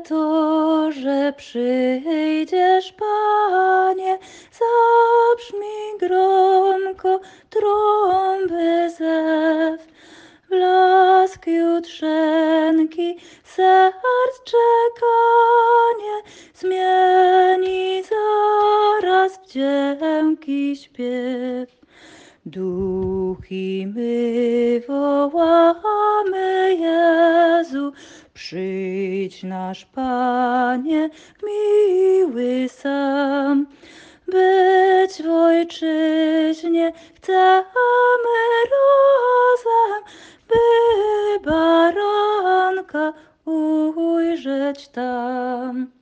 to, że przyjdziesz, Panie, zabrzmi gromko trąby zew. Blask jutrzenki, serc czekanie, zmieni zaraz w dzięki śpiew. Duchi my wołamy Jezu, przyjdź nasz Panie, miły sam. Być w ojczyźnie chcemy rozem, by baranka ujrzeć tam.